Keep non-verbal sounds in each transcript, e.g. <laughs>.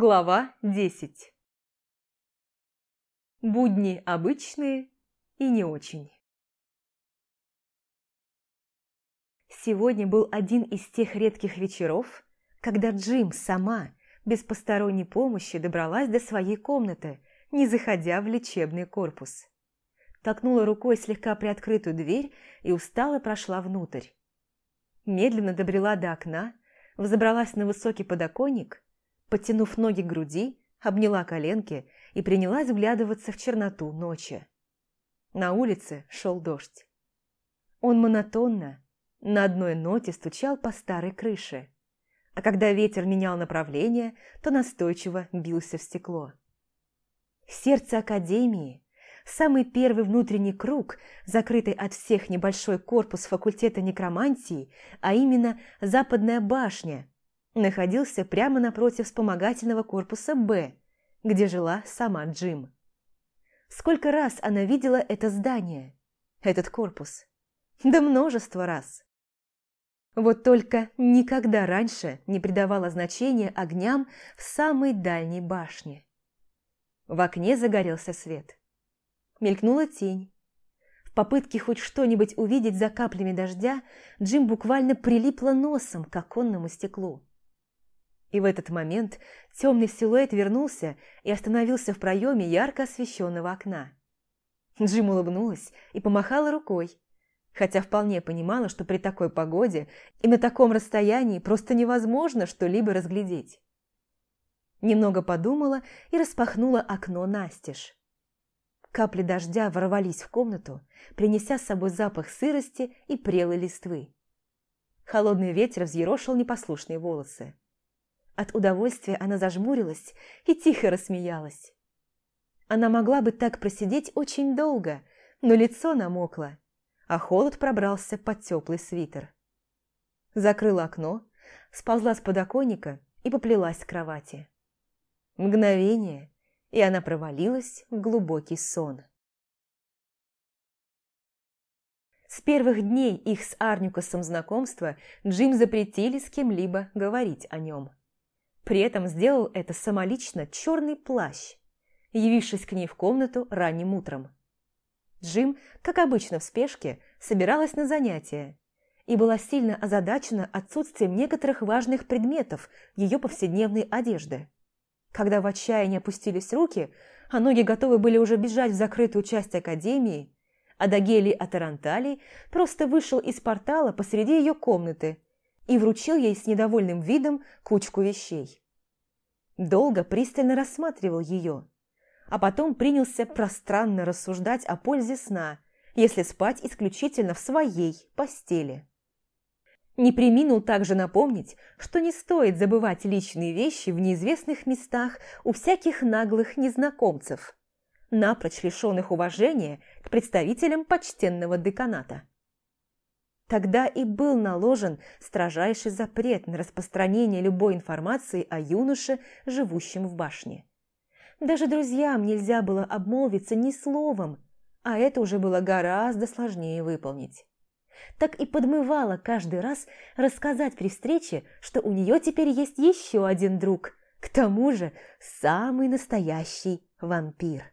Глава 10 Будни обычные и не очень. Сегодня был один из тех редких вечеров, когда Джим сама, без посторонней помощи, добралась до своей комнаты, не заходя в лечебный корпус. Толкнула рукой слегка приоткрытую дверь и устало прошла внутрь. Медленно добрела до окна, взобралась на высокий подоконник, подтянув ноги к груди, обняла коленки и принялась вглядываться в черноту ночи. На улице шел дождь. Он монотонно, на одной ноте стучал по старой крыше, а когда ветер менял направление, то настойчиво бился в стекло. Сердце Академии, самый первый внутренний круг, закрытый от всех небольшой корпус факультета некромантии, а именно Западная башня, находился прямо напротив вспомогательного корпуса «Б», где жила сама Джим. Сколько раз она видела это здание, этот корпус? Да множество раз. Вот только никогда раньше не придавала значения огням в самой дальней башне. В окне загорелся свет. Мелькнула тень. В попытке хоть что-нибудь увидеть за каплями дождя, Джим буквально прилипла носом к оконному стеклу. И в этот момент темный силуэт вернулся и остановился в проеме ярко освещенного окна. Джим улыбнулась и помахала рукой, хотя вполне понимала, что при такой погоде и на таком расстоянии просто невозможно что-либо разглядеть. Немного подумала и распахнула окно настежь. Капли дождя ворвались в комнату, принеся с собой запах сырости и прелой листвы. Холодный ветер взъерошил непослушные волосы. От удовольствия она зажмурилась и тихо рассмеялась. Она могла бы так просидеть очень долго, но лицо намокло, а холод пробрался под теплый свитер. Закрыла окно, сползла с подоконника и поплелась к кровати. Мгновение, и она провалилась в глубокий сон. С первых дней их с Арнюкасом знакомства Джим запретили с кем-либо говорить о нем. При этом сделал это самолично черный плащ, явившись к ней в комнату ранним утром. Джим, как обычно в спешке, собиралась на занятия и была сильно озадачена отсутствием некоторых важных предметов ее повседневной одежды. Когда в отчаянии опустились руки, а ноги готовы были уже бежать в закрытую часть академии, Адагелий Атаранталий просто вышел из портала посреди ее комнаты и вручил ей с недовольным видом кучку вещей. Долго пристально рассматривал ее, а потом принялся пространно рассуждать о пользе сна, если спать исключительно в своей постели. Не приминул также напомнить, что не стоит забывать личные вещи в неизвестных местах у всяких наглых незнакомцев, напрочь лишенных уважения к представителям почтенного деканата. Тогда и был наложен строжайший запрет на распространение любой информации о юноше, живущем в башне. Даже друзьям нельзя было обмолвиться ни словом, а это уже было гораздо сложнее выполнить. Так и подмывала каждый раз рассказать при встрече, что у нее теперь есть еще один друг, к тому же самый настоящий вампир.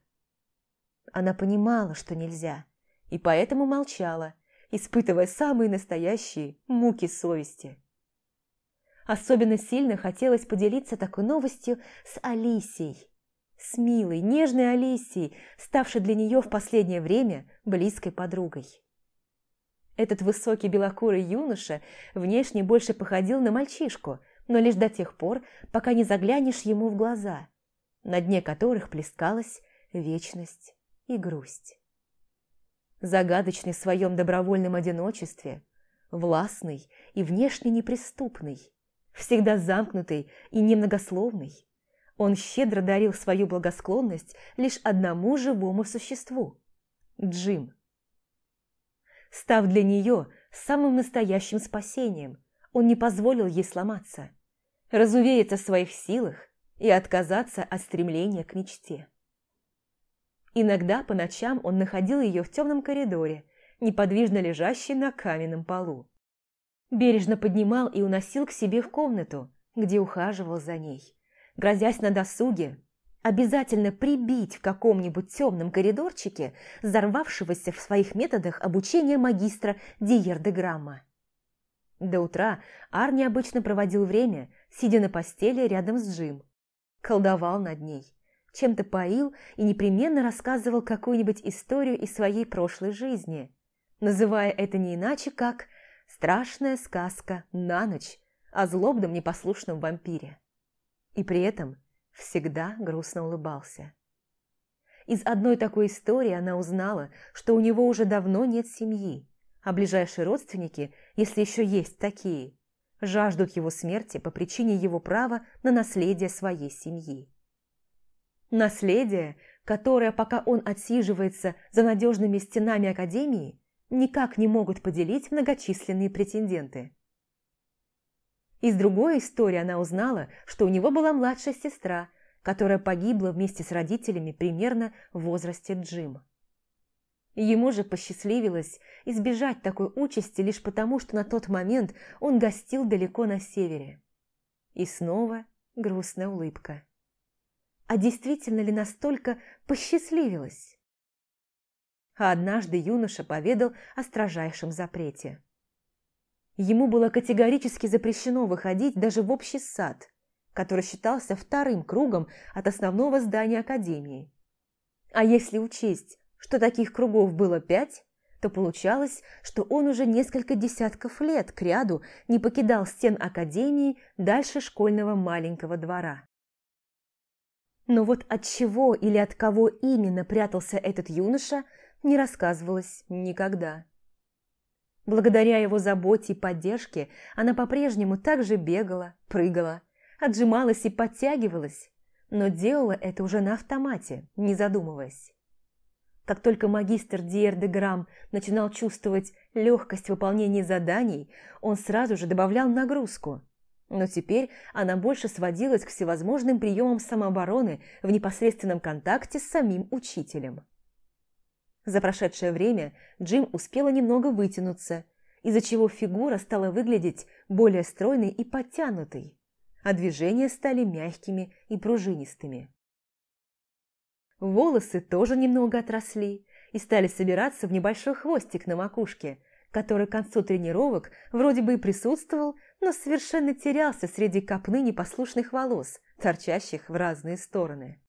Она понимала, что нельзя, и поэтому молчала – испытывая самые настоящие муки совести. Особенно сильно хотелось поделиться такой новостью с Алисией. С милой, нежной Алисией, ставшей для нее в последнее время близкой подругой. Этот высокий белокурый юноша внешне больше походил на мальчишку, но лишь до тех пор, пока не заглянешь ему в глаза, на дне которых плескалась вечность и грусть загадочный в своем добровольном одиночестве, властный и внешне неприступный, всегда замкнутый и немногословный. Он щедро дарил свою благосклонность лишь одному живому существу – Джим. Став для нее самым настоящим спасением, он не позволил ей сломаться, разувериться в своих силах и отказаться от стремления к мечте. Иногда по ночам он находил ее в темном коридоре, неподвижно лежащей на каменном полу. Бережно поднимал и уносил к себе в комнату, где ухаживал за ней, грозясь на досуге обязательно прибить в каком-нибудь темном коридорчике взорвавшегося в своих методах обучения магистра Диердеграмма. До утра Арни обычно проводил время, сидя на постели рядом с Джим. Колдовал над ней, чем-то поил и непременно рассказывал какую-нибудь историю из своей прошлой жизни, называя это не иначе, как «страшная сказка на ночь» о злобном непослушном вампире. И при этом всегда грустно улыбался. Из одной такой истории она узнала, что у него уже давно нет семьи, а ближайшие родственники, если еще есть такие, жаждут его смерти по причине его права на наследие своей семьи. Наследие, которое, пока он отсиживается за надежными стенами Академии, никак не могут поделить многочисленные претенденты. Из другой истории она узнала, что у него была младшая сестра, которая погибла вместе с родителями примерно в возрасте Джима. Ему же посчастливилось избежать такой участи лишь потому, что на тот момент он гостил далеко на севере. И снова грустная улыбка. А действительно ли настолько посчастливилось? А однажды юноша поведал о строжайшем запрете. Ему было категорически запрещено выходить даже в общий сад, который считался вторым кругом от основного здания Академии. А если учесть, что таких кругов было пять, то получалось, что он уже несколько десятков лет кряду не покидал стен Академии дальше школьного маленького двора. Но вот от чего или от кого именно прятался этот юноша, не рассказывалось никогда. Благодаря его заботе и поддержке она по-прежнему также бегала, прыгала, отжималась и подтягивалась, но делала это уже на автомате, не задумываясь. Как только магистр Диер де Грам начинал чувствовать легкость выполнения заданий, он сразу же добавлял нагрузку. Но теперь она больше сводилась к всевозможным приемам самообороны в непосредственном контакте с самим учителем. За прошедшее время Джим успела немного вытянуться, из-за чего фигура стала выглядеть более стройной и подтянутой, а движения стали мягкими и пружинистыми. Волосы тоже немного отросли и стали собираться в небольшой хвостик на макушке, который к концу тренировок вроде бы и присутствовал, но совершенно терялся среди копны непослушных волос, торчащих в разные стороны.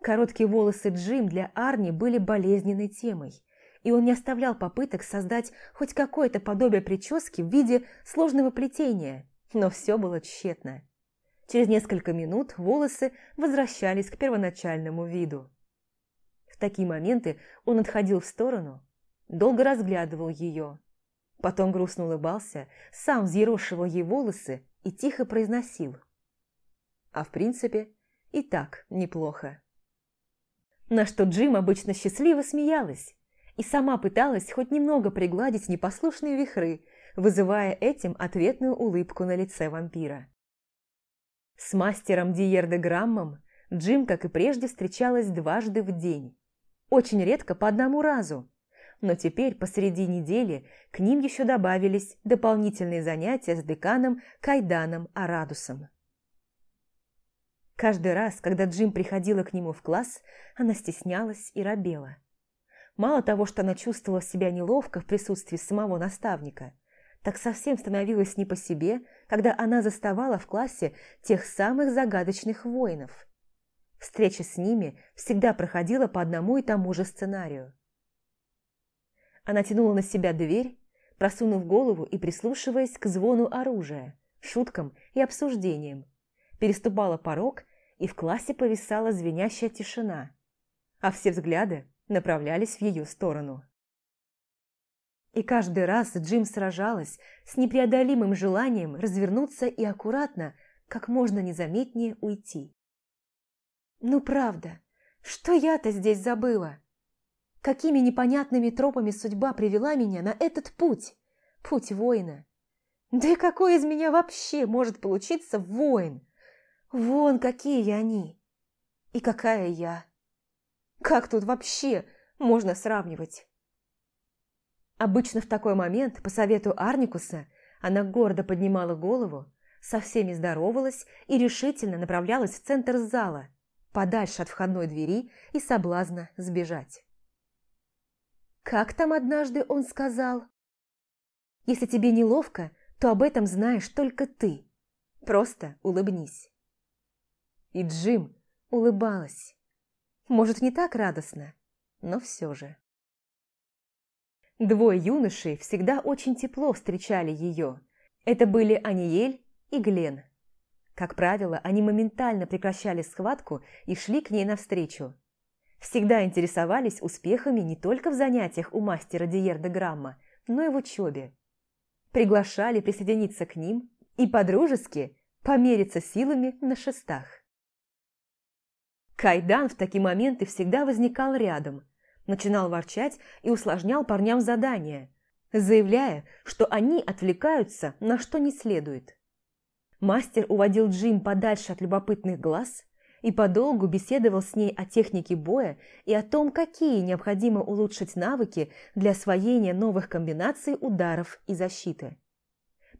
Короткие волосы Джим для Арни были болезненной темой, и он не оставлял попыток создать хоть какое-то подобие прически в виде сложного плетения, но все было тщетно. Через несколько минут волосы возвращались к первоначальному виду. В такие моменты он отходил в сторону, долго разглядывал ее, потом грустно улыбался, сам взъерошивал ей волосы и тихо произносил. А в принципе, и так неплохо. На что Джим обычно счастливо смеялась и сама пыталась хоть немного пригладить непослушные вихры, вызывая этим ответную улыбку на лице вампира. С мастером Диерде Граммом Джим, как и прежде, встречалась дважды в день. Очень редко по одному разу. Но теперь, посреди недели, к ним еще добавились дополнительные занятия с деканом Кайданом Арадусом. Каждый раз, когда Джим приходила к нему в класс, она стеснялась и робела. Мало того, что она чувствовала себя неловко в присутствии самого наставника, так совсем становилась не по себе, когда она заставала в классе тех самых загадочных воинов. Встреча с ними всегда проходила по одному и тому же сценарию. Она тянула на себя дверь, просунув голову и прислушиваясь к звону оружия, шуткам и обсуждениям, переступала порог и в классе повисала звенящая тишина, а все взгляды направлялись в ее сторону. И каждый раз Джим сражалась с непреодолимым желанием развернуться и аккуратно, как можно незаметнее уйти. «Ну правда, что я-то здесь забыла? Какими непонятными тропами судьба привела меня на этот путь, путь воина? Да какой из меня вообще может получиться воин?» Вон какие они! И какая я! Как тут вообще можно сравнивать? Обычно в такой момент, по совету Арникуса, она гордо поднимала голову, со всеми здоровалась и решительно направлялась в центр зала, подальше от входной двери и соблазна сбежать. Как там однажды он сказал? «Если тебе неловко, то об этом знаешь только ты. Просто улыбнись». И Джим улыбалась. Может, не так радостно, но все же. Двое юношей всегда очень тепло встречали ее. Это были Аниель и Глен. Как правило, они моментально прекращали схватку и шли к ней навстречу. Всегда интересовались успехами не только в занятиях у мастера Диерда Грамма, но и в учебе. Приглашали присоединиться к ним и подружески помериться силами на шестах. Кайдан в такие моменты всегда возникал рядом, начинал ворчать и усложнял парням задания, заявляя, что они отвлекаются на что не следует. Мастер уводил Джим подальше от любопытных глаз и подолгу беседовал с ней о технике боя и о том, какие необходимо улучшить навыки для освоения новых комбинаций ударов и защиты.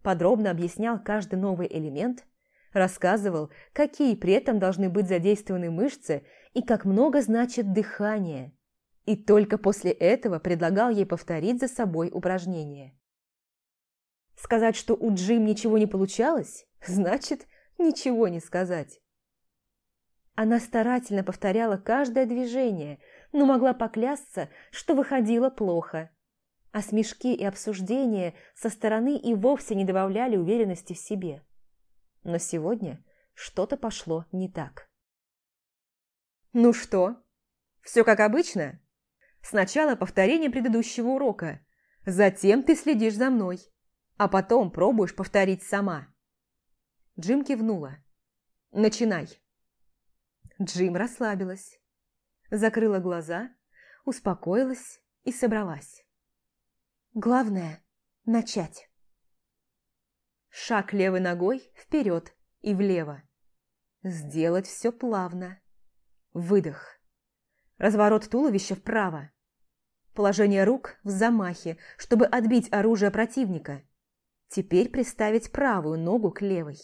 Подробно объяснял каждый новый элемент, рассказывал, какие при этом должны быть задействованы мышцы и как много значит дыхание. И только после этого предлагал ей повторить за собой упражнение. Сказать, что у Джим ничего не получалось, <laughs> значит ничего не сказать. Она старательно повторяла каждое движение, но могла поклясться, что выходило плохо. А смешки и обсуждения со стороны и вовсе не добавляли уверенности в себе. Но сегодня что-то пошло не так. «Ну что, все как обычно? Сначала повторение предыдущего урока, затем ты следишь за мной, а потом пробуешь повторить сама». Джим кивнула. «Начинай». Джим расслабилась, закрыла глаза, успокоилась и собралась. Главное – начать. Шаг левой ногой вперед и влево. Сделать все плавно. Выдох. Разворот туловища вправо. Положение рук в замахе, чтобы отбить оружие противника. Теперь приставить правую ногу к левой.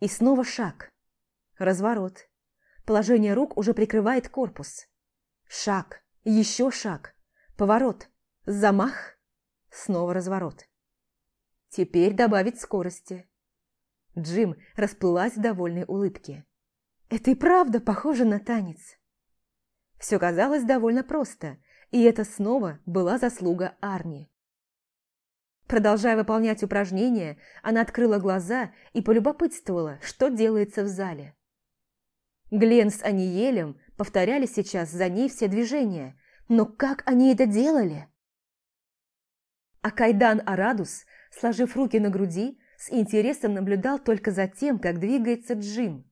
И снова шаг. Разворот. Положение рук уже прикрывает корпус. Шаг. Еще шаг. Поворот. Замах. Снова разворот. Теперь добавить скорости. Джим расплылась в довольной улыбке. Это и правда похоже на танец. Все казалось довольно просто, и это снова была заслуга Арни. Продолжая выполнять упражнения, она открыла глаза и полюбопытствовала, что делается в зале. Глен с Аниелем повторяли сейчас за ней все движения, но как они это делали? А Кайдан Арадус, сложив руки на груди, с интересом наблюдал только за тем, как двигается Джим.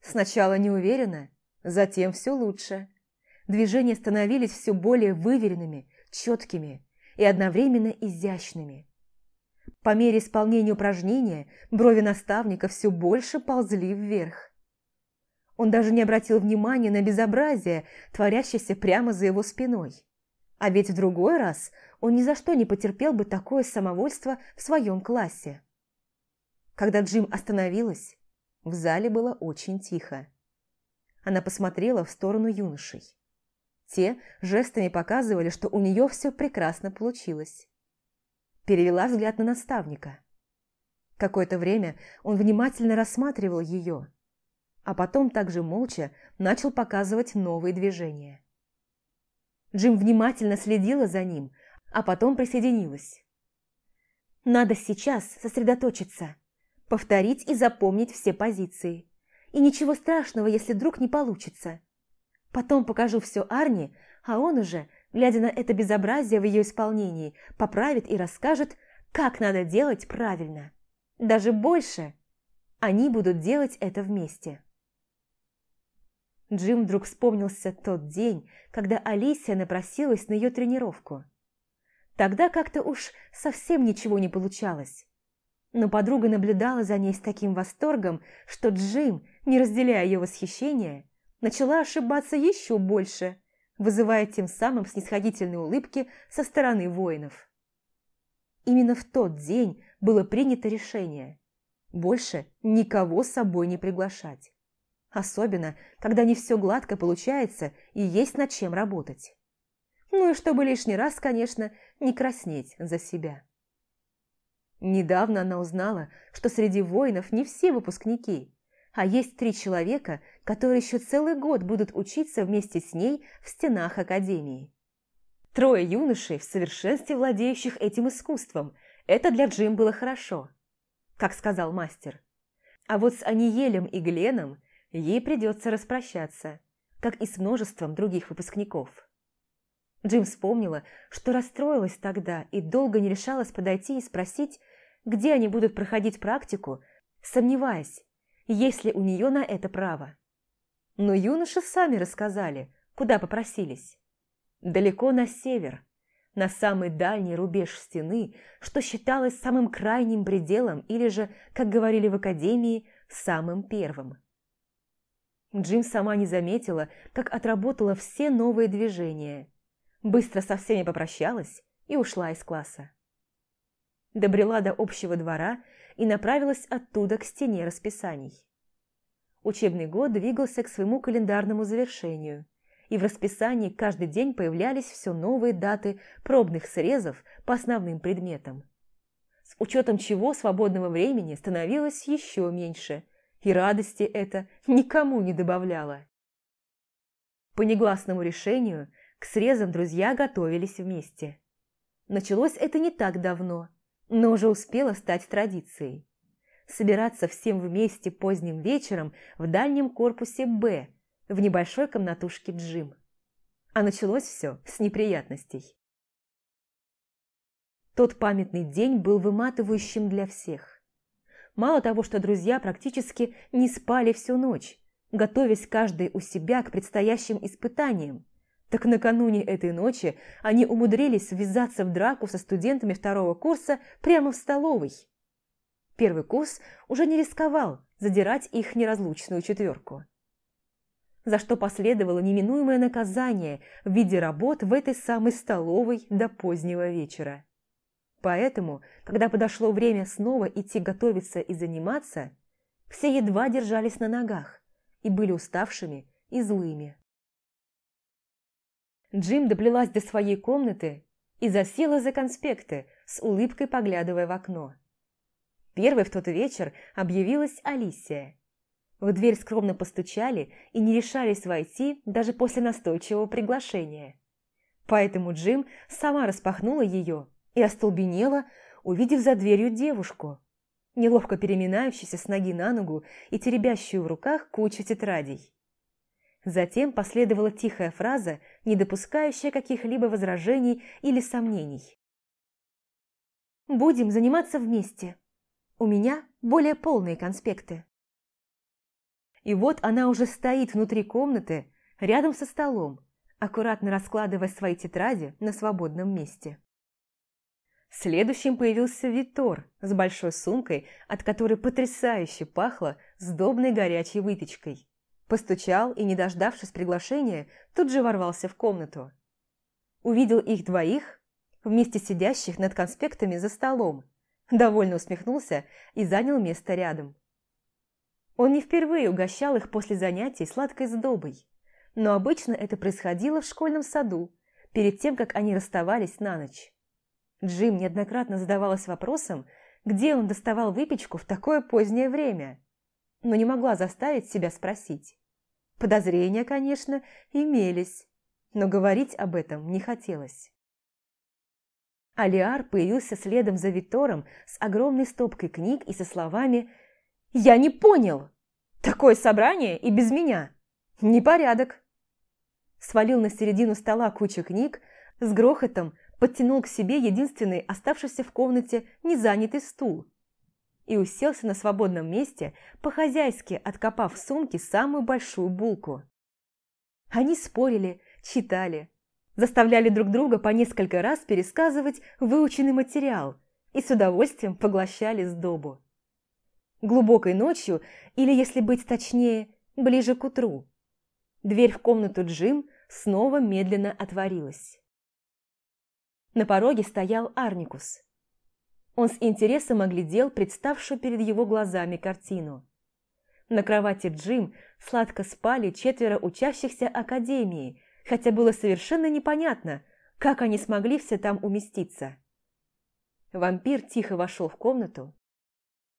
Сначала неуверенно, затем все лучше. Движения становились все более выверенными, четкими и одновременно изящными. По мере исполнения упражнения брови наставника все больше ползли вверх. Он даже не обратил внимания на безобразие, творящееся прямо за его спиной. А ведь в другой раз он ни за что не потерпел бы такое самовольство в своем классе. Когда Джим остановилась, в зале было очень тихо. Она посмотрела в сторону юношей. Те жестами показывали, что у нее все прекрасно получилось перевела взгляд на наставника. Какое-то время он внимательно рассматривал ее, а потом также молча начал показывать новые движения. Джим внимательно следила за ним, а потом присоединилась. «Надо сейчас сосредоточиться, повторить и запомнить все позиции. И ничего страшного, если вдруг не получится. Потом покажу все Арни, а он уже глядя на это безобразие в ее исполнении, поправит и расскажет, как надо делать правильно. Даже больше. Они будут делать это вместе. Джим вдруг вспомнился тот день, когда Алисия напросилась на ее тренировку. Тогда как-то уж совсем ничего не получалось. Но подруга наблюдала за ней с таким восторгом, что Джим, не разделяя ее восхищения, начала ошибаться еще больше – вызывая тем самым снисходительные улыбки со стороны воинов. Именно в тот день было принято решение. Больше никого с собой не приглашать. Особенно, когда не все гладко получается и есть над чем работать. Ну и чтобы лишний раз, конечно, не краснеть за себя. Недавно она узнала, что среди воинов не все выпускники, а есть три человека, которые еще целый год будут учиться вместе с ней в стенах Академии. Трое юношей, в совершенстве владеющих этим искусством. Это для Джим было хорошо, как сказал мастер. А вот с Аниелем и Гленом ей придется распрощаться, как и с множеством других выпускников. Джим вспомнила, что расстроилась тогда и долго не решалась подойти и спросить, где они будут проходить практику, сомневаясь, есть ли у нее на это право. Но юноши сами рассказали, куда попросились. Далеко на север, на самый дальний рубеж стены, что считалось самым крайним пределом или же, как говорили в академии, самым первым. Джим сама не заметила, как отработала все новые движения. Быстро со всеми попрощалась и ушла из класса. Добрела до общего двора и направилась оттуда к стене расписаний. Учебный год двигался к своему календарному завершению, и в расписании каждый день появлялись все новые даты пробных срезов по основным предметам. С учетом чего свободного времени становилось еще меньше, и радости это никому не добавляло. По негласному решению к срезам друзья готовились вместе. Началось это не так давно, но уже успело стать традицией. Собираться всем вместе поздним вечером в дальнем корпусе «Б», в небольшой комнатушке Джим. А началось все с неприятностей. Тот памятный день был выматывающим для всех. Мало того, что друзья практически не спали всю ночь, готовясь каждый у себя к предстоящим испытаниям, так накануне этой ночи они умудрились ввязаться в драку со студентами второго курса прямо в столовой. Первый курс уже не рисковал задирать их неразлучную четверку за что последовало неминуемое наказание в виде работ в этой самой столовой до позднего вечера. Поэтому, когда подошло время снова идти готовиться и заниматься, все едва держались на ногах и были уставшими и злыми. Джим доплелась до своей комнаты и засела за конспекты, с улыбкой поглядывая в окно. Первой в тот вечер объявилась Алисия – в дверь скромно постучали и не решались войти даже после настойчивого приглашения. Поэтому Джим сама распахнула ее и остолбенела, увидев за дверью девушку, неловко переминающуюся с ноги на ногу и теребящую в руках кучу тетрадей. Затем последовала тихая фраза, не допускающая каких-либо возражений или сомнений. «Будем заниматься вместе. У меня более полные конспекты». И вот она уже стоит внутри комнаты, рядом со столом, аккуратно раскладывая свои тетради на свободном месте. Следующим появился Витор с большой сумкой, от которой потрясающе пахло сдобной горячей выпечкой. Постучал и, не дождавшись приглашения, тут же ворвался в комнату. Увидел их двоих, вместе сидящих над конспектами за столом, довольно усмехнулся и занял место рядом. Он не впервые угощал их после занятий сладкой сдобой, но обычно это происходило в школьном саду, перед тем, как они расставались на ночь. Джим неоднократно задавалась вопросом, где он доставал выпечку в такое позднее время, но не могла заставить себя спросить. Подозрения, конечно, имелись, но говорить об этом не хотелось. Алиар появился следом за Витором с огромной стопкой книг и со словами «Я не понял! Такое собрание и без меня! Непорядок!» Свалил на середину стола кучу книг, с грохотом подтянул к себе единственный оставшийся в комнате незанятый стул и уселся на свободном месте, по-хозяйски откопав в сумке самую большую булку. Они спорили, читали, заставляли друг друга по несколько раз пересказывать выученный материал и с удовольствием поглощали сдобу глубокой ночью или, если быть точнее, ближе к утру. Дверь в комнату Джим снова медленно отворилась. На пороге стоял Арникус. Он с интересом оглядел представшую перед его глазами картину. На кровати Джим сладко спали четверо учащихся академии, хотя было совершенно непонятно, как они смогли все там уместиться. Вампир тихо вошел в комнату,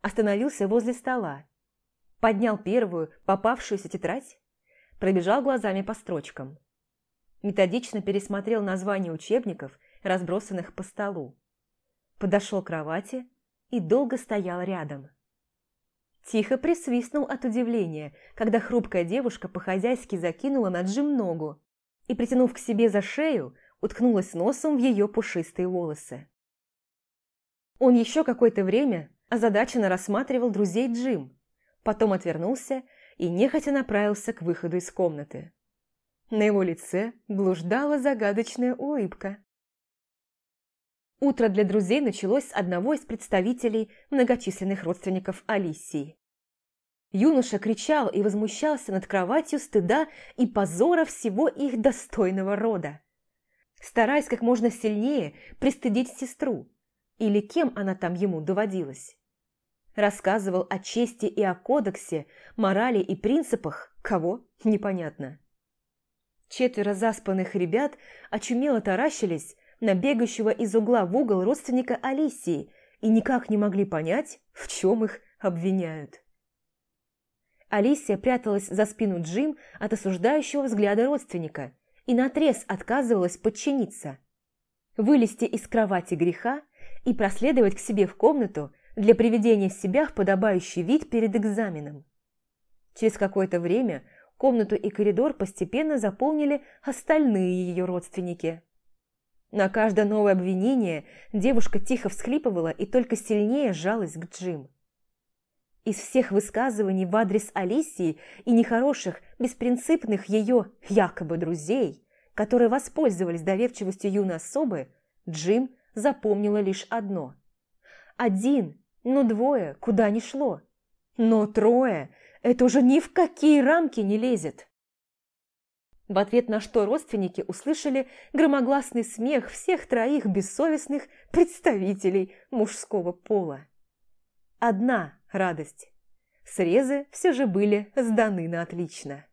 остановился возле стола, поднял первую попавшуюся тетрадь, пробежал глазами по строчкам. Методично пересмотрел названия учебников, разбросанных по столу. Подошел к кровати и долго стоял рядом. Тихо присвистнул от удивления, когда хрупкая девушка по-хозяйски закинула на Джим ногу и, притянув к себе за шею, уткнулась носом в ее пушистые волосы. Он еще какое-то время озадаченно рассматривал друзей Джим, потом отвернулся и нехотя направился к выходу из комнаты. На его лице блуждала загадочная улыбка. Утро для друзей началось с одного из представителей многочисленных родственников Алисии. Юноша кричал и возмущался над кроватью стыда и позора всего их достойного рода, стараясь как можно сильнее пристыдить сестру, или кем она там ему доводилась. Рассказывал о чести и о кодексе, морали и принципах, кого – непонятно. Четверо заспанных ребят очумело таращились на бегающего из угла в угол родственника Алисии и никак не могли понять, в чем их обвиняют. Алисия пряталась за спину Джим от осуждающего взгляда родственника и наотрез отказывалась подчиниться. Вылезти из кровати греха и проследовать к себе в комнату для приведения себя в подобающий вид перед экзаменом. Через какое-то время комнату и коридор постепенно заполнили остальные ее родственники. На каждое новое обвинение девушка тихо всхлипывала и только сильнее жалась к Джим. Из всех высказываний в адрес Алисии и нехороших, беспринципных ее якобы друзей, которые воспользовались доверчивостью юной особы, Джим запомнила лишь одно. Один, ну двое, куда ни шло. Но трое – это уже ни в какие рамки не лезет. В ответ на что родственники услышали громогласный смех всех троих бессовестных представителей мужского пола. Одна радость. Срезы все же были сданы на отлично.